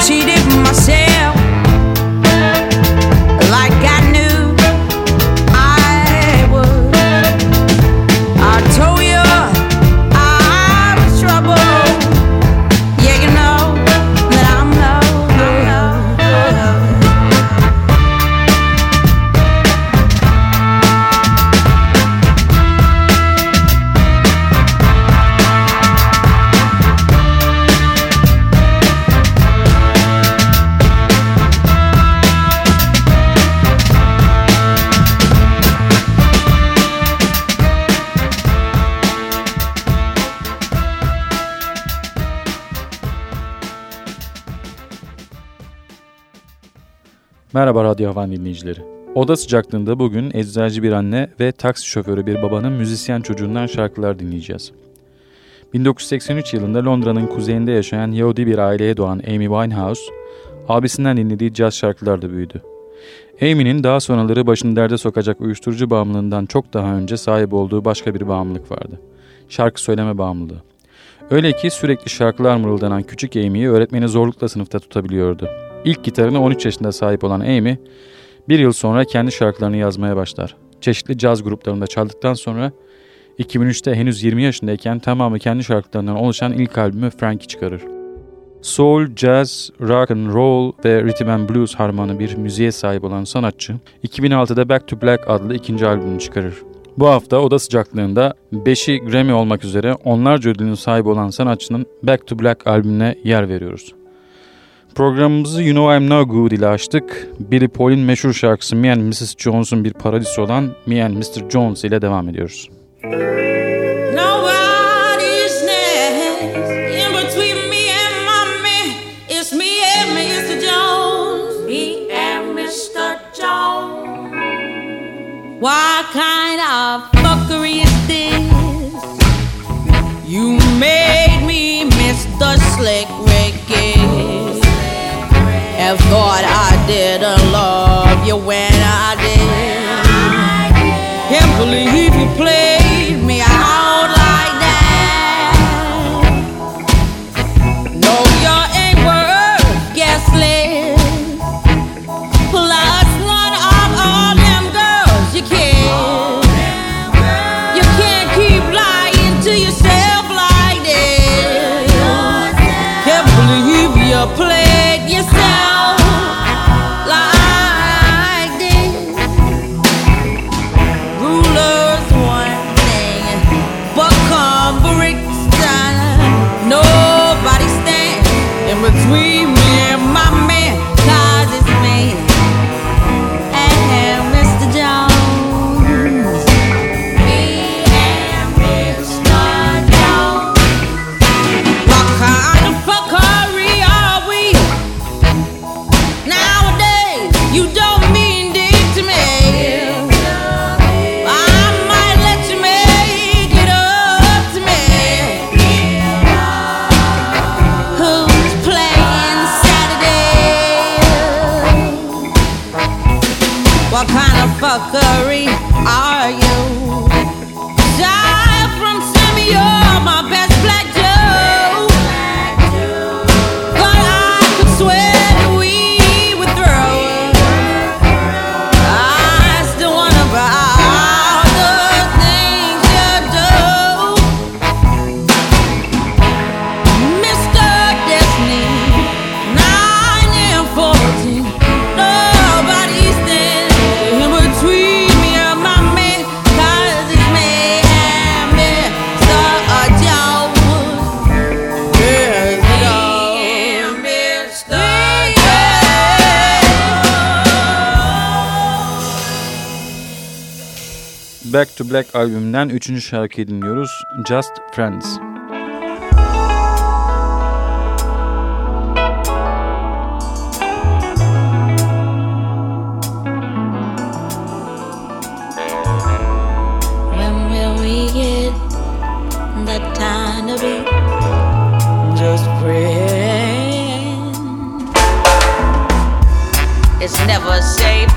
Merhaba Radyo Havan dinleyicileri. Oda sıcaklığında bugün eczacı bir anne ve taksi şoförü bir babanın müzisyen çocuğundan şarkılar dinleyeceğiz. 1983 yılında Londra'nın kuzeyinde yaşayan Yahudi bir aileye doğan Amy Winehouse, abisinden dinlediği caz şarkılarda büyüdü. Amy'nin daha sonraları başını derde sokacak uyuşturucu bağımlılığından çok daha önce sahip olduğu başka bir bağımlılık vardı. Şarkı söyleme bağımlılığı. Öyle ki sürekli şarkılar mırıldanan küçük Amy'yi öğretmeni zorlukla sınıfta tutabiliyordu. İlk gitarını 13 yaşında sahip olan Amy, bir yıl sonra kendi şarkılarını yazmaya başlar. Çeşitli caz gruplarında çaldıktan sonra 2003'te henüz 20 yaşındayken tamamı kendi şarkılarından oluşan ilk albümü Frankie çıkarır. Soul, jazz, rock and roll ve rhythm and blues harmanı bir müziğe sahip olan sanatçı 2006'da Back to Black adlı ikinci albümünü çıkarır. Bu hafta oda sıcaklığında 5'i Grammy olmak üzere onlarca ödülün sahibi olan sanatçının Back to Black albümüne yer veriyoruz. Programımızı You Know I'm No Good ile açtık. Billy Paul'in meşhur şarkısı Me and Mrs. Jones'un bir parodisi olan Me and Mr. Jones ile devam ediyoruz. What thought I didn't um, Black albümünden 3. şarkıyı dinliyoruz. Just Friends. When will we get the time to be just friends? It's never safe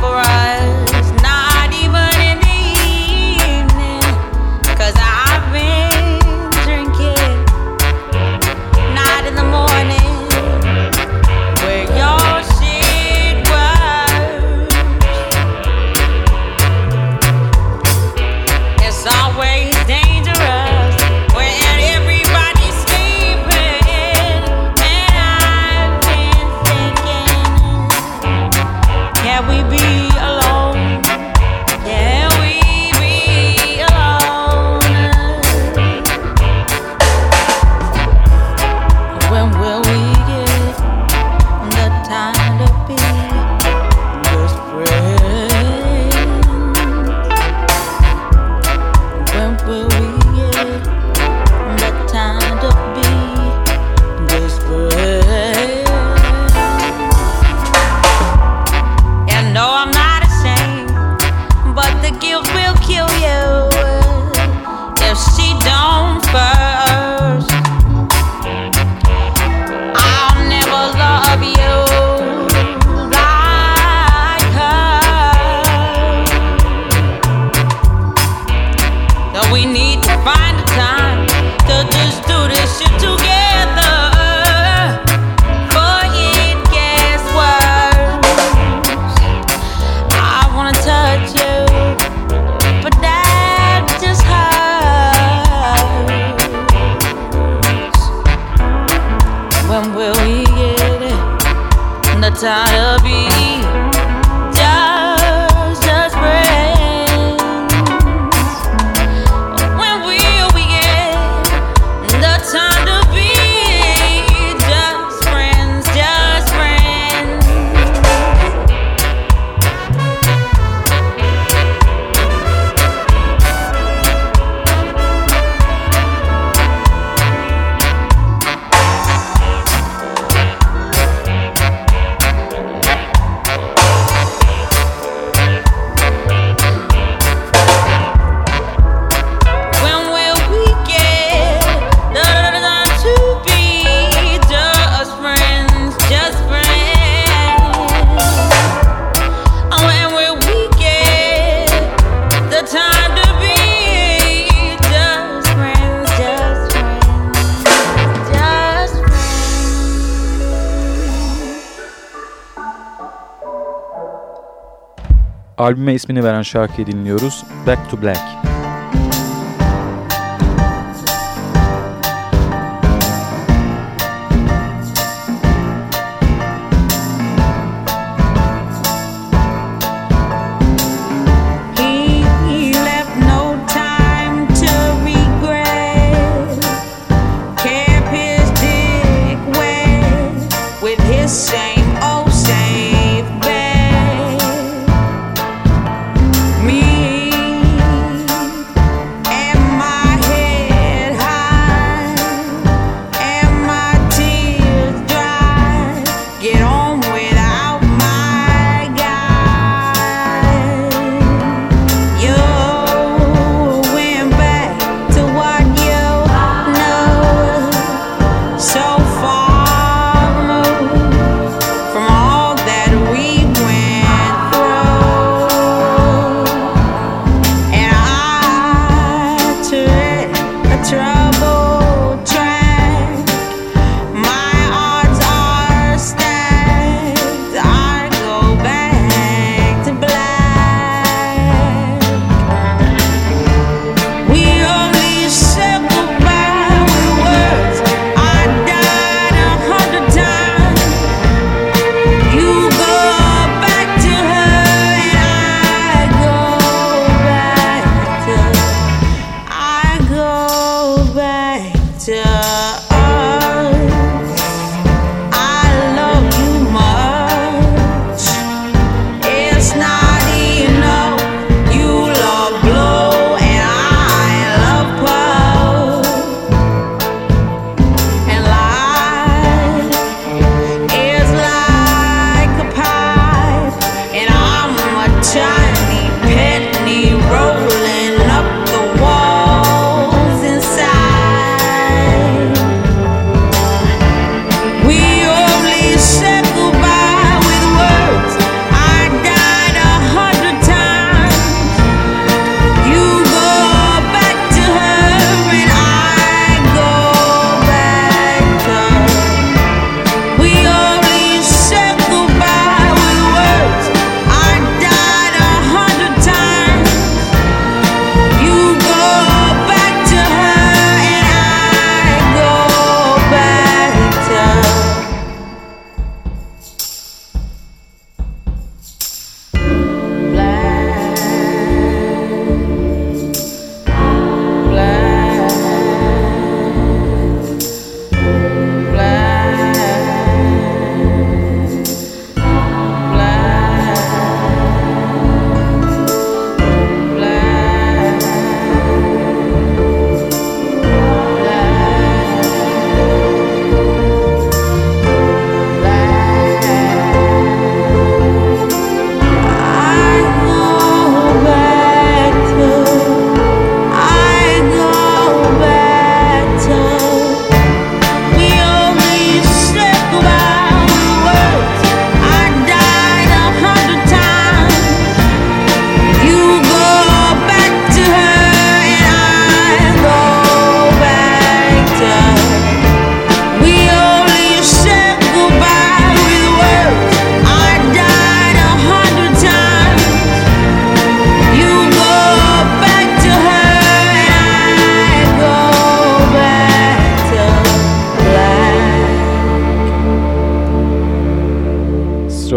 Albüme ismini veren şarkıyı dinliyoruz. Back to Black.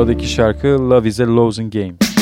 Sıradaki şarkı Love is a Losing Game.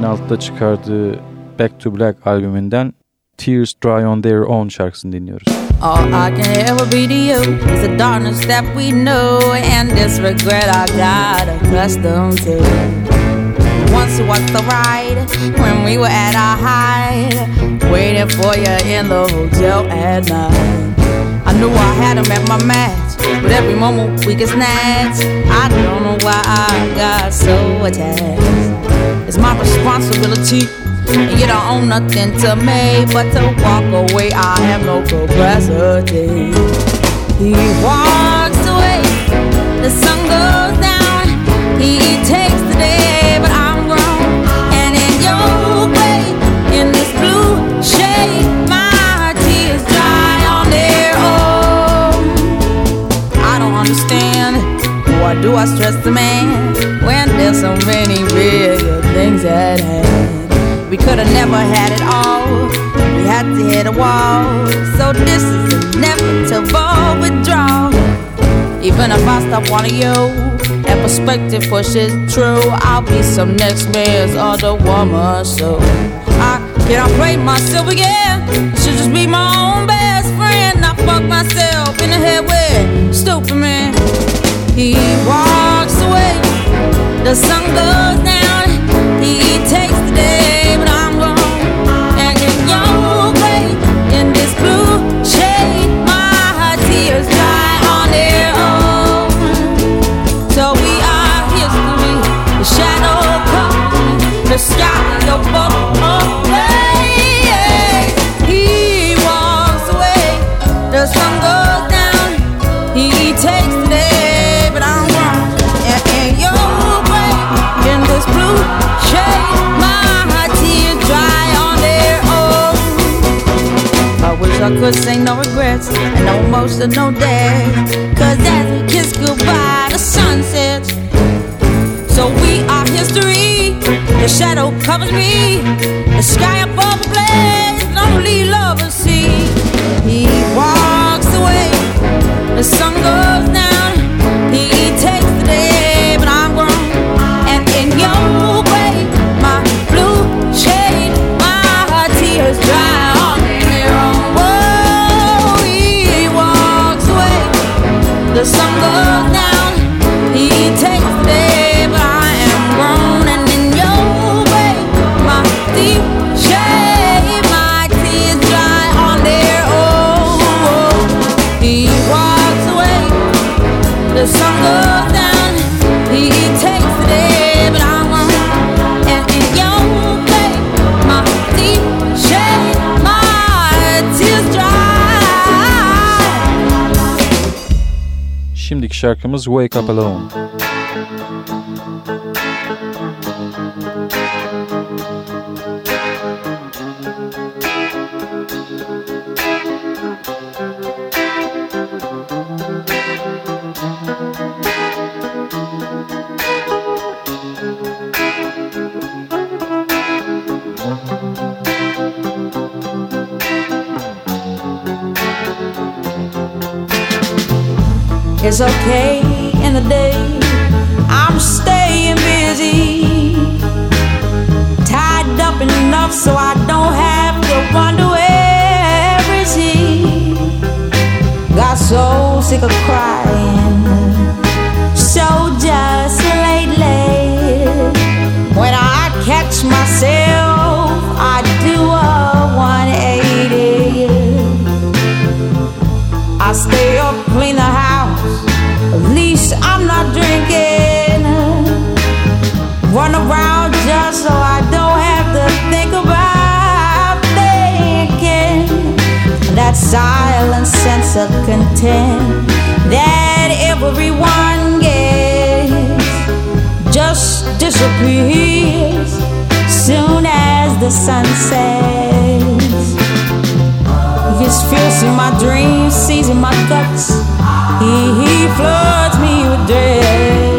2006'da çıkardığı Back to Black albümünden Tears Dry on Their Own şarkısını dinliyoruz. All I can ever be to you is the darkness that we know and this regret I got accustomed to. Once it was the ride when we were at our height, waiting for you in the hotel at night. I knew I had him at my match, but every moment we get snatched. I don't know why I got so attached. It's my responsibility. And you don't own nothing to me but to walk away. I have no capacity. He walks away, the sun goes down. He takes the day, but I'm grown. And in your way, in this blue shade, my tears dry on their own. I don't understand. Why do I stress the man when there's so many real things at hand. We could have never had it all. We had to hit a wall. So this is inevitable withdrawal. Even if I stop wanting you and perspective pushes true, I'll be some next man's other woman. So I can't play myself again. Should just be my own best friend. I fuck myself in the head with stupid man. He walks away. The sun goes down. He takes the day, but I'm gone. And in your way, in this blue shade, my tears dry on their own. So we are history, the shadow comes, the sky, your Could say no regrets and no emotional death. Cause as we kiss goodbye, the sun sets. So we are history. The shadow covers me. The sky above the blaze, only lovers see. He walks away. The sun goes down. Şarkımız Wake Up Alone. It's okay in the day. I'm staying busy. Tied up enough so I don't have to wonder where is he. Got so sick of crying. Silent sense of content that everyone gets just disappears soon as the sun sets. His fierce in my dreams, seizing my guts. He, he floods me with dread.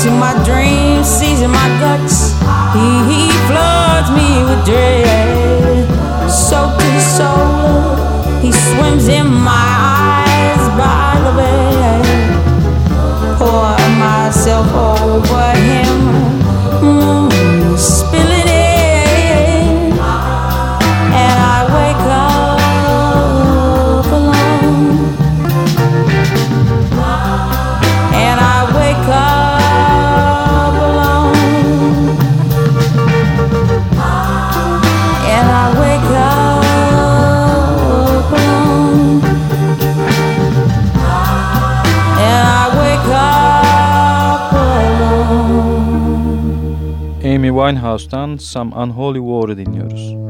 His in my dreams, seizing my guts. He, he floods me with dread, soaked in soul. He swims in my eyes by the bed pour myself over Winehouse'dan Some Unholy War'ı dinliyoruz.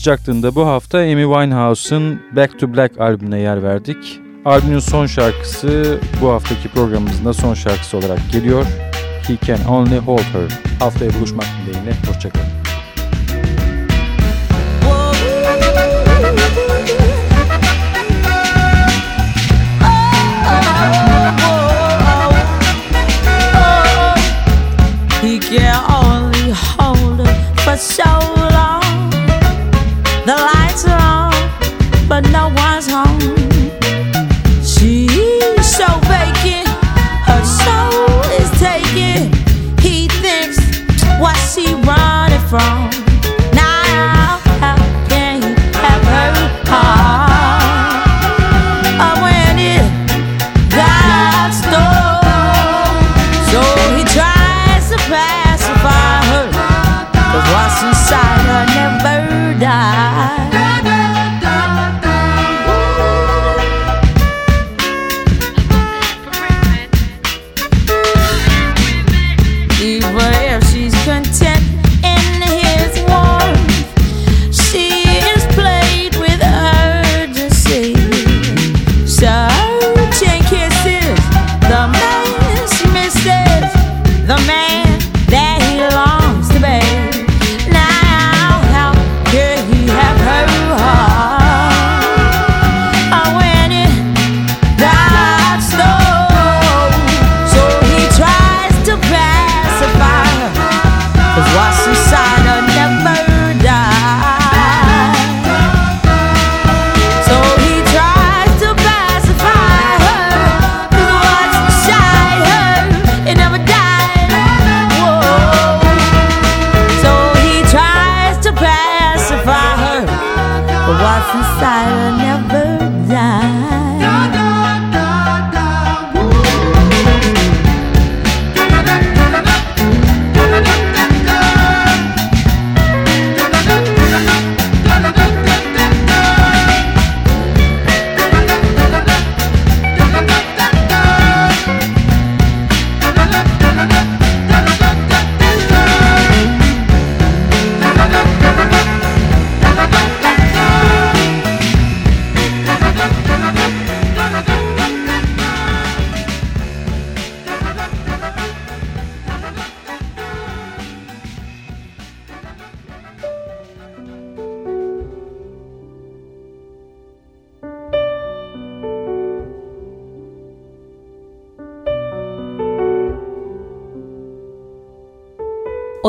sıcaklığında bu hafta Amy Winehouse'ın Back to Black albümüne yer verdik. Albümün son şarkısı bu haftaki programımızın da son şarkısı olarak geliyor. He Can Only Hold Her. Haftaya buluşmak dileğiyle. Hoşçakalın.